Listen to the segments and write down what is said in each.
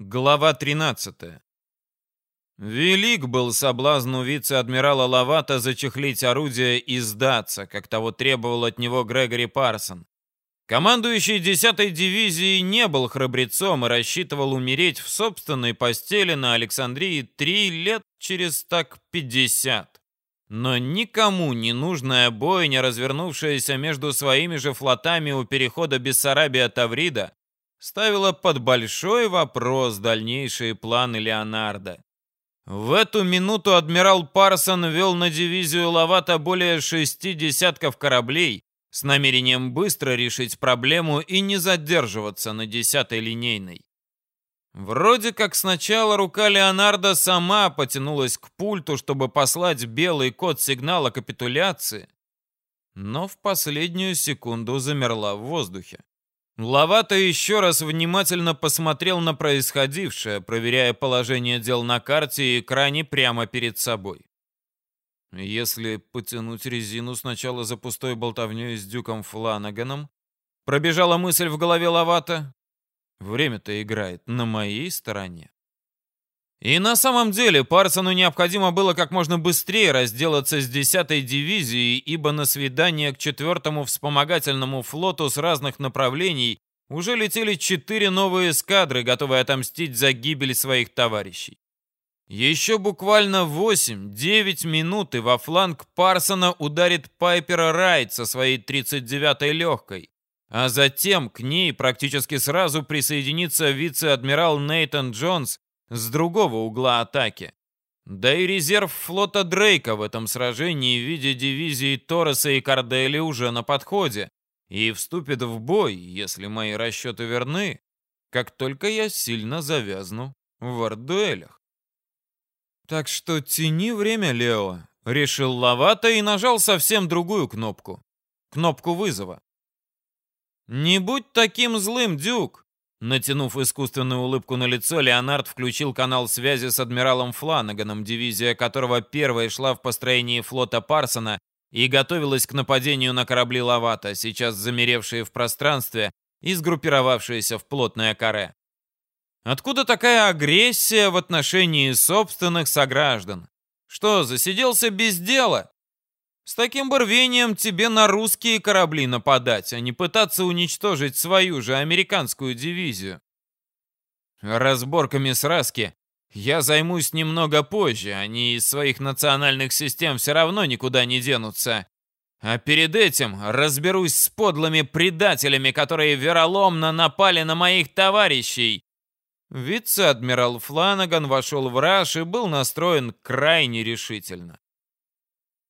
Глава 13. Велик был соблазн у вице-адмирала Лавата зачехлить орудие и сдаться, как того требовал от него Грегори Парсон. Командующий 10-й дивизией не был храбрецом и рассчитывал умереть в собственной постели на Александрии три лет через так 50. Но никому не нужная бойня, развернувшаяся между своими же флотами у перехода Бессарабия-Таврида, ставила под большой вопрос дальнейшие планы Леонардо. В эту минуту адмирал Парсон вел на дивизию Лавата более шести десятков кораблей с намерением быстро решить проблему и не задерживаться на десятой линейной. Вроде как сначала рука Леонардо сама потянулась к пульту, чтобы послать белый код сигнала капитуляции, но в последнюю секунду замерла в воздухе. Лавата еще раз внимательно посмотрел на происходившее, проверяя положение дел на карте и экране прямо перед собой. Если потянуть резину сначала за пустой болтовней с Дюком Фланаганом, пробежала мысль в голове Лавата, время-то играет на моей стороне. И на самом деле Парсону необходимо было как можно быстрее разделаться с 10-й дивизией, ибо на свидание к 4-му вспомогательному флоту с разных направлений уже летели четыре новые эскадры, готовые отомстить за гибель своих товарищей. Еще буквально 8-9 минут и во фланг Парсона ударит Пайпера Райт со своей 39-й легкой, а затем к ней практически сразу присоединится вице-адмирал Нейтан Джонс с другого угла атаки. Да и резерв флота Дрейка в этом сражении в виде дивизии Торреса и Кардели уже на подходе и вступит в бой, если мои расчеты верны, как только я сильно завязну в ардуэлях. Так что тяни время, Лео, решил Лавата и нажал совсем другую кнопку. Кнопку вызова. Не будь таким злым, Дюк. Натянув искусственную улыбку на лицо, Леонард включил канал связи с адмиралом Фланаганом, дивизия которого первой шла в построении флота Парсона и готовилась к нападению на корабли Лавата, сейчас замеревшие в пространстве и сгруппировавшиеся в плотное каре. Откуда такая агрессия в отношении собственных сограждан? Что, засиделся без дела? С таким бы тебе на русские корабли нападать, а не пытаться уничтожить свою же американскую дивизию. Разборками сраски я займусь немного позже, они из своих национальных систем все равно никуда не денутся. А перед этим разберусь с подлыми предателями, которые вероломно напали на моих товарищей. Вице-адмирал Фланаган вошел в раж и был настроен крайне решительно.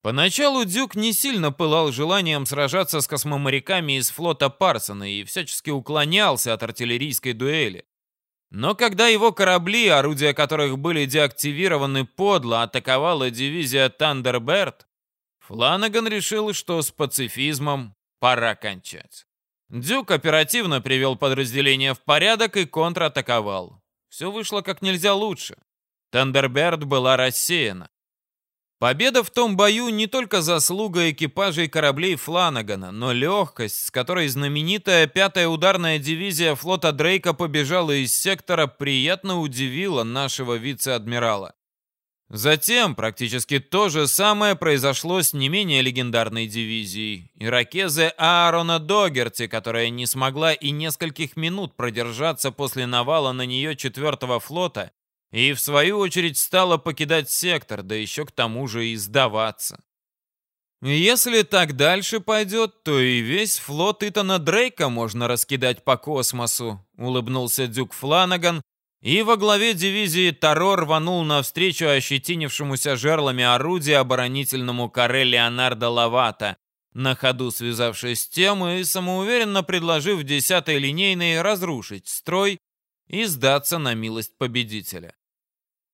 Поначалу Дюк не сильно пылал желанием сражаться с космоморяками из флота Парсона и всячески уклонялся от артиллерийской дуэли. Но когда его корабли, орудия которых были деактивированы подло, атаковала дивизия Тандерберт, Фланаган решил, что с пацифизмом пора кончать. Дюк оперативно привел подразделение в порядок и контратаковал. Все вышло как нельзя лучше. Тандерберт была рассеяна. Победа в том бою не только заслуга экипажей кораблей Фланагана, но легкость, с которой знаменитая пятая ударная дивизия флота Дрейка побежала из сектора, приятно удивила нашего вице-адмирала. Затем практически то же самое произошло с не менее легендарной дивизией иракезы Аарона Догерти, которая не смогла и нескольких минут продержаться после навала на нее четвертого флота и в свою очередь стала покидать сектор, да еще к тому же и сдаваться. Если так дальше пойдет, то и весь флот Итана Дрейка можно раскидать по космосу, улыбнулся Дюк Фланаган, и во главе дивизии Таро рванул навстречу ощетинившемуся жерлами орудия оборонительному каре Леонардо Лавата, на ходу связавшись с тем и самоуверенно предложив десятой линейной разрушить строй и сдаться на милость победителя.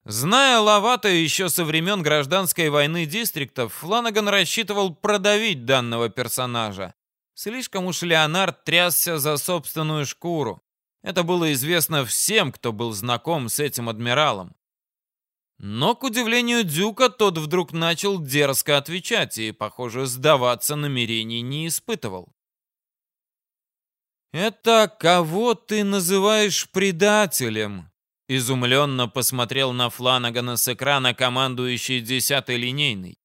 Зная Лавата еще со времен гражданской войны дистриктов, Фланаган рассчитывал продавить данного персонажа. Слишком уж Леонард трясся за собственную шкуру. Это было известно всем, кто был знаком с этим адмиралом. Но, к удивлению Дюка, тот вдруг начал дерзко отвечать и, похоже, сдаваться намерений не испытывал. «Это кого ты называешь предателем?» Изумленно посмотрел на Фланагана с экрана командующий десятой линейный.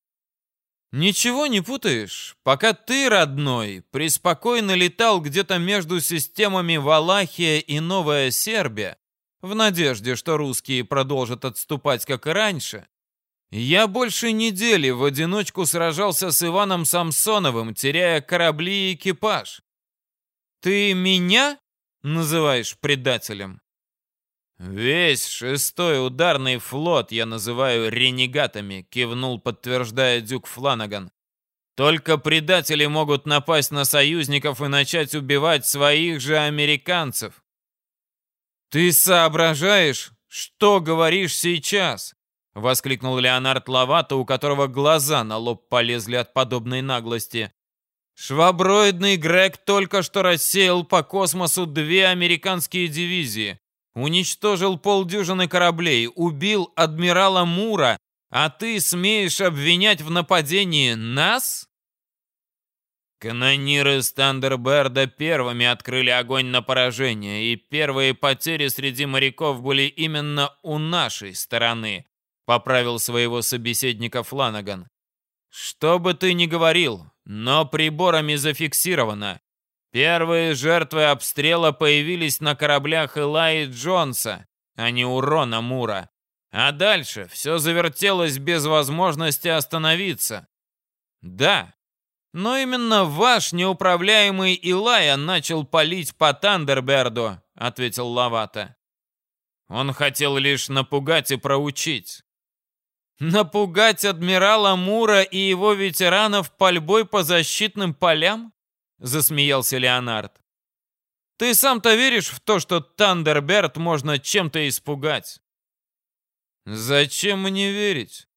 Ничего не путаешь. Пока ты, родной, преспокойно летал где-то между системами Валахия и Новая Сербия, в надежде, что русские продолжат отступать, как и раньше, я больше недели в одиночку сражался с Иваном Самсоновым, теряя корабли и экипаж. Ты меня называешь предателем? Весь шестой ударный флот я называю ренегатами, кивнул, подтверждая Дюк Фланаган. Только предатели могут напасть на союзников и начать убивать своих же американцев. Ты соображаешь, что говоришь сейчас? Воскликнул Леонард Лавато, у которого глаза на лоб полезли от подобной наглости. Шваброидный Грег только что рассеял по космосу две американские дивизии, уничтожил полдюжины кораблей, убил адмирала Мура, а ты смеешь обвинять в нападении нас? Канониры Стандерберда первыми открыли огонь на поражение, и первые потери среди моряков были именно у нашей стороны, поправил своего собеседника Фланаган. Что бы ты ни говорил, но приборами зафиксировано. Первые жертвы обстрела появились на кораблях Элайи Джонса, а не у Рона Мура. А дальше все завертелось без возможности остановиться. Да, но именно ваш неуправляемый Илая начал палить по Тандерберду, ответил Лавата. Он хотел лишь напугать и проучить. Напугать адмирала Мура и его ветеранов пальбой по защитным полям? Засмеялся Леонард. Ты сам-то веришь в то, что Тандерберт можно чем-то испугать? Зачем мне верить?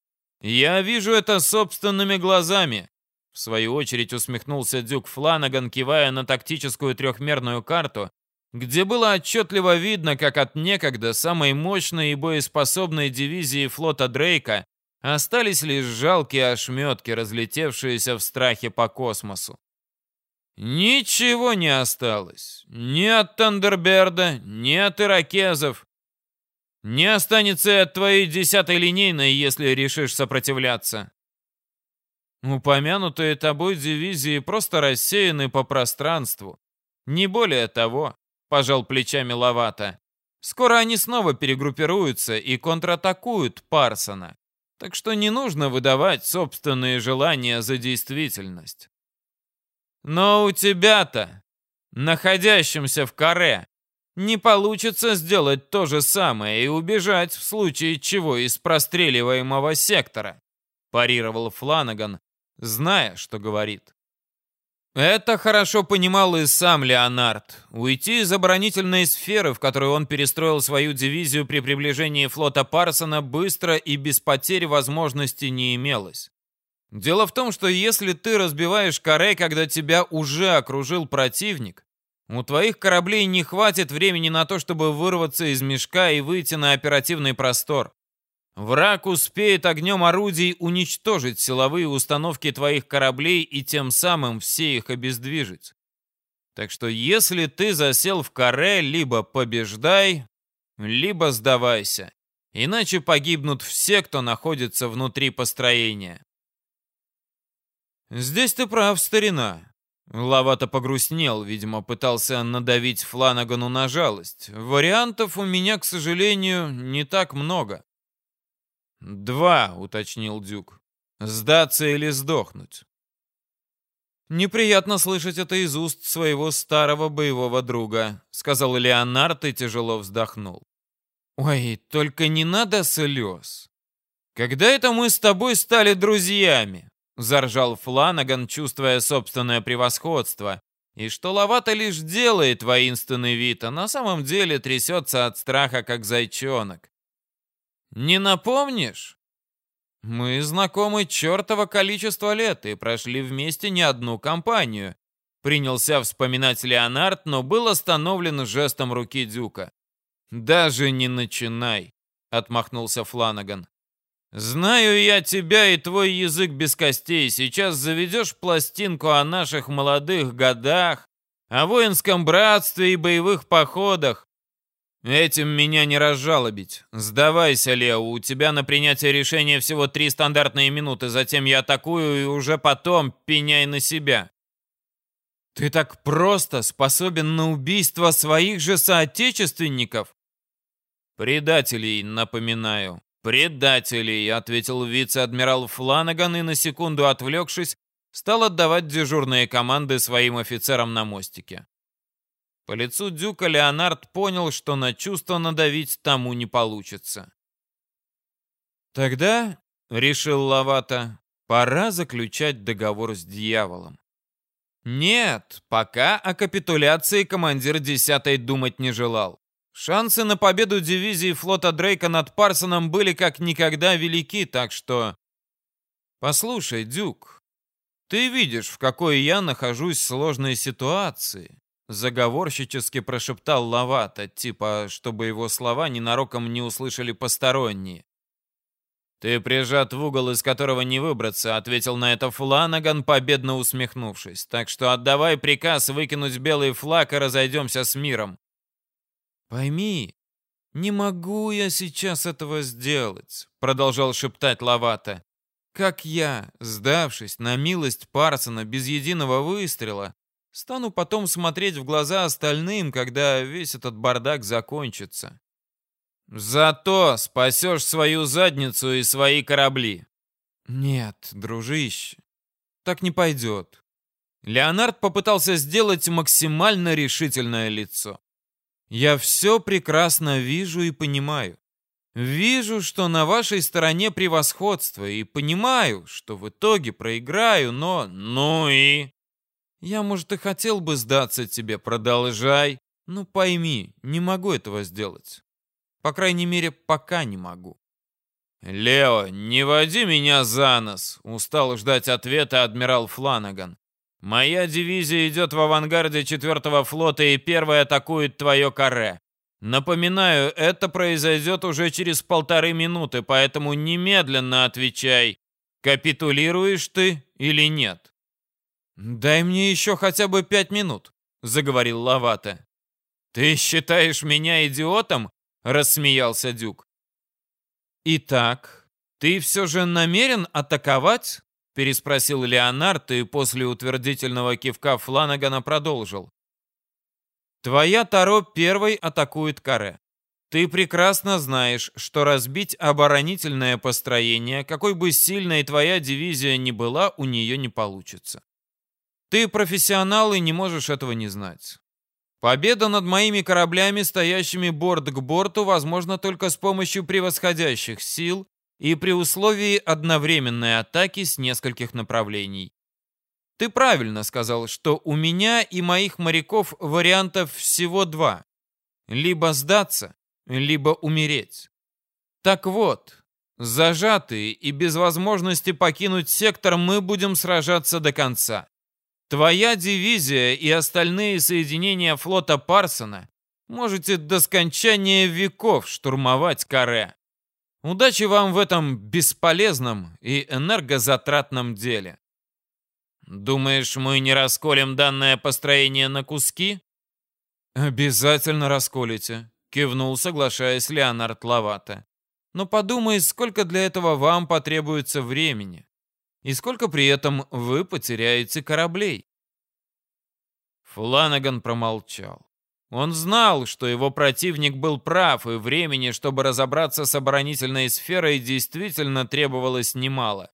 Я вижу это собственными глазами. В свою очередь усмехнулся Дюк Фланаган, кивая на тактическую трехмерную карту, где было отчетливо видно, как от некогда самой мощной и боеспособной дивизии флота Дрейка Остались лишь жалкие ошметки, разлетевшиеся в страхе по космосу. Ничего не осталось. Ни от Тандерберда, ни от иракезов. Не останется и от твоей десятой линейной, если решишь сопротивляться. Упомянутые тобой дивизии просто рассеяны по пространству. Не более того, пожал плечами Лавата. Скоро они снова перегруппируются и контратакуют Парсона так что не нужно выдавать собственные желания за действительность. Но у тебя-то, находящимся в каре, не получится сделать то же самое и убежать в случае чего из простреливаемого сектора, парировал Фланаган, зная, что говорит. Это хорошо понимал и сам Леонард. Уйти из оборонительной сферы, в которую он перестроил свою дивизию при приближении флота Парсона, быстро и без потерь возможности не имелось. Дело в том, что если ты разбиваешь каре, когда тебя уже окружил противник, у твоих кораблей не хватит времени на то, чтобы вырваться из мешка и выйти на оперативный простор. Враг успеет огнем орудий уничтожить силовые установки твоих кораблей и тем самым все их обездвижить. Так что если ты засел в каре, либо побеждай, либо сдавайся. Иначе погибнут все, кто находится внутри построения. Здесь ты прав, старина. Лавата погрустнел, видимо, пытался надавить Фланагану на жалость. Вариантов у меня, к сожалению, не так много. «Два», — уточнил Дюк. «Сдаться или сдохнуть?» «Неприятно слышать это из уст своего старого боевого друга», — сказал Леонард и тяжело вздохнул. «Ой, только не надо слез. Когда это мы с тобой стали друзьями?» — заржал Фланаган, чувствуя собственное превосходство, и что Лавата лишь делает воинственный вид, а на самом деле трясется от страха, как зайчонок. Не напомнишь? Мы знакомы чертово количество лет и прошли вместе не одну кампанию. Принялся вспоминать Леонард, но был остановлен жестом руки Дюка. «Даже не начинай», — отмахнулся Фланаган. «Знаю я тебя и твой язык без костей. Сейчас заведешь пластинку о наших молодых годах, о воинском братстве и боевых походах. Этим меня не разжалобить. Сдавайся, Лео, у тебя на принятие решения всего три стандартные минуты, затем я атакую и уже потом пеняй на себя. Ты так просто способен на убийство своих же соотечественников? Предателей, напоминаю. Предателей, ответил вице-адмирал Фланаган и на секунду отвлекшись, стал отдавать дежурные команды своим офицерам на мостике. По лицу Дюка Леонард понял, что на чувство надавить тому не получится. «Тогда, — решил Лавата, — пора заключать договор с дьяволом. Нет, пока о капитуляции командир десятой думать не желал. Шансы на победу дивизии флота Дрейка над Парсоном были как никогда велики, так что... Послушай, Дюк, ты видишь, в какой я нахожусь сложной ситуации. Заговорщически прошептал Лавата, типа, чтобы его слова ненароком не услышали посторонние. «Ты прижат в угол, из которого не выбраться», — ответил на это Фланаган, победно усмехнувшись. «Так что отдавай приказ выкинуть белый флаг и разойдемся с миром». «Пойми, не могу я сейчас этого сделать», — продолжал шептать Лавата. «Как я, сдавшись на милость Парсона без единого выстрела, Стану потом смотреть в глаза остальным, когда весь этот бардак закончится. Зато спасешь свою задницу и свои корабли. Нет, дружище, так не пойдет. Леонард попытался сделать максимально решительное лицо. Я все прекрасно вижу и понимаю. Вижу, что на вашей стороне превосходство, и понимаю, что в итоге проиграю, но... Ну и... Я, может, и хотел бы сдаться тебе, продолжай. Но пойми, не могу этого сделать. По крайней мере, пока не могу. «Лео, не води меня за нос!» — устал ждать ответа адмирал Фланаган. «Моя дивизия идет в авангарде четвертого флота и первая атакует твое каре. Напоминаю, это произойдет уже через полторы минуты, поэтому немедленно отвечай, капитулируешь ты или нет?» «Дай мне еще хотя бы пять минут», — заговорил Лавата. «Ты считаешь меня идиотом?» — рассмеялся Дюк. «Итак, ты все же намерен атаковать?» — переспросил Леонард и после утвердительного кивка Фланагана продолжил. «Твоя Таро первой атакует Каре. Ты прекрасно знаешь, что разбить оборонительное построение, какой бы сильной твоя дивизия ни была, у нее не получится. Ты профессионал и не можешь этого не знать. Победа над моими кораблями, стоящими борт к борту, возможна только с помощью превосходящих сил и при условии одновременной атаки с нескольких направлений. Ты правильно сказал, что у меня и моих моряков вариантов всего два. Либо сдаться, либо умереть. Так вот, зажатые и без возможности покинуть сектор мы будем сражаться до конца. Твоя дивизия и остальные соединения флота Парсона можете до скончания веков штурмовать Каре. Удачи вам в этом бесполезном и энергозатратном деле. Думаешь, мы не расколем данное построение на куски? Обязательно расколите, кивнул, соглашаясь Леонард Лавата. Но подумай, сколько для этого вам потребуется времени и сколько при этом вы потеряете кораблей. Фланаган промолчал. Он знал, что его противник был прав, и времени, чтобы разобраться с оборонительной сферой, действительно требовалось немало.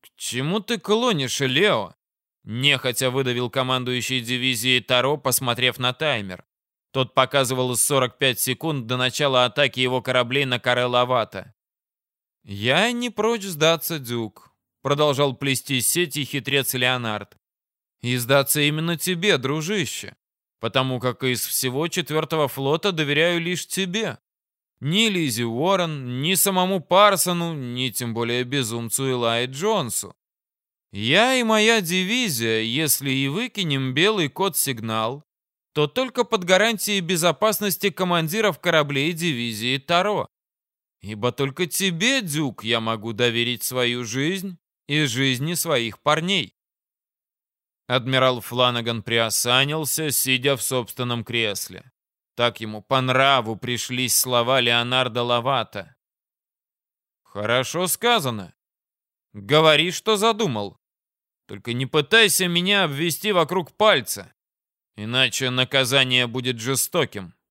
«К чему ты клонишь, Лео?» Нехотя выдавил командующий дивизией Таро, посмотрев на таймер. Тот показывал 45 секунд до начала атаки его кораблей на Карелавата. «Я не прочь сдаться, Дюк», — продолжал плести сети хитрец Леонард. «И сдаться именно тебе, дружище, потому как из всего четвертого флота доверяю лишь тебе. Ни Лизи Уоррен, ни самому Парсону, ни тем более безумцу Илай Джонсу. Я и моя дивизия, если и выкинем белый код-сигнал, то только под гарантией безопасности командиров кораблей дивизии Таро. Ибо только тебе, Дюк, я могу доверить свою жизнь и жизни своих парней. Адмирал Фланаган приосанился, сидя в собственном кресле. Так ему по нраву пришлись слова Леонардо Лавата. Хорошо сказано. Говори, что задумал. Только не пытайся меня обвести вокруг пальца, иначе наказание будет жестоким.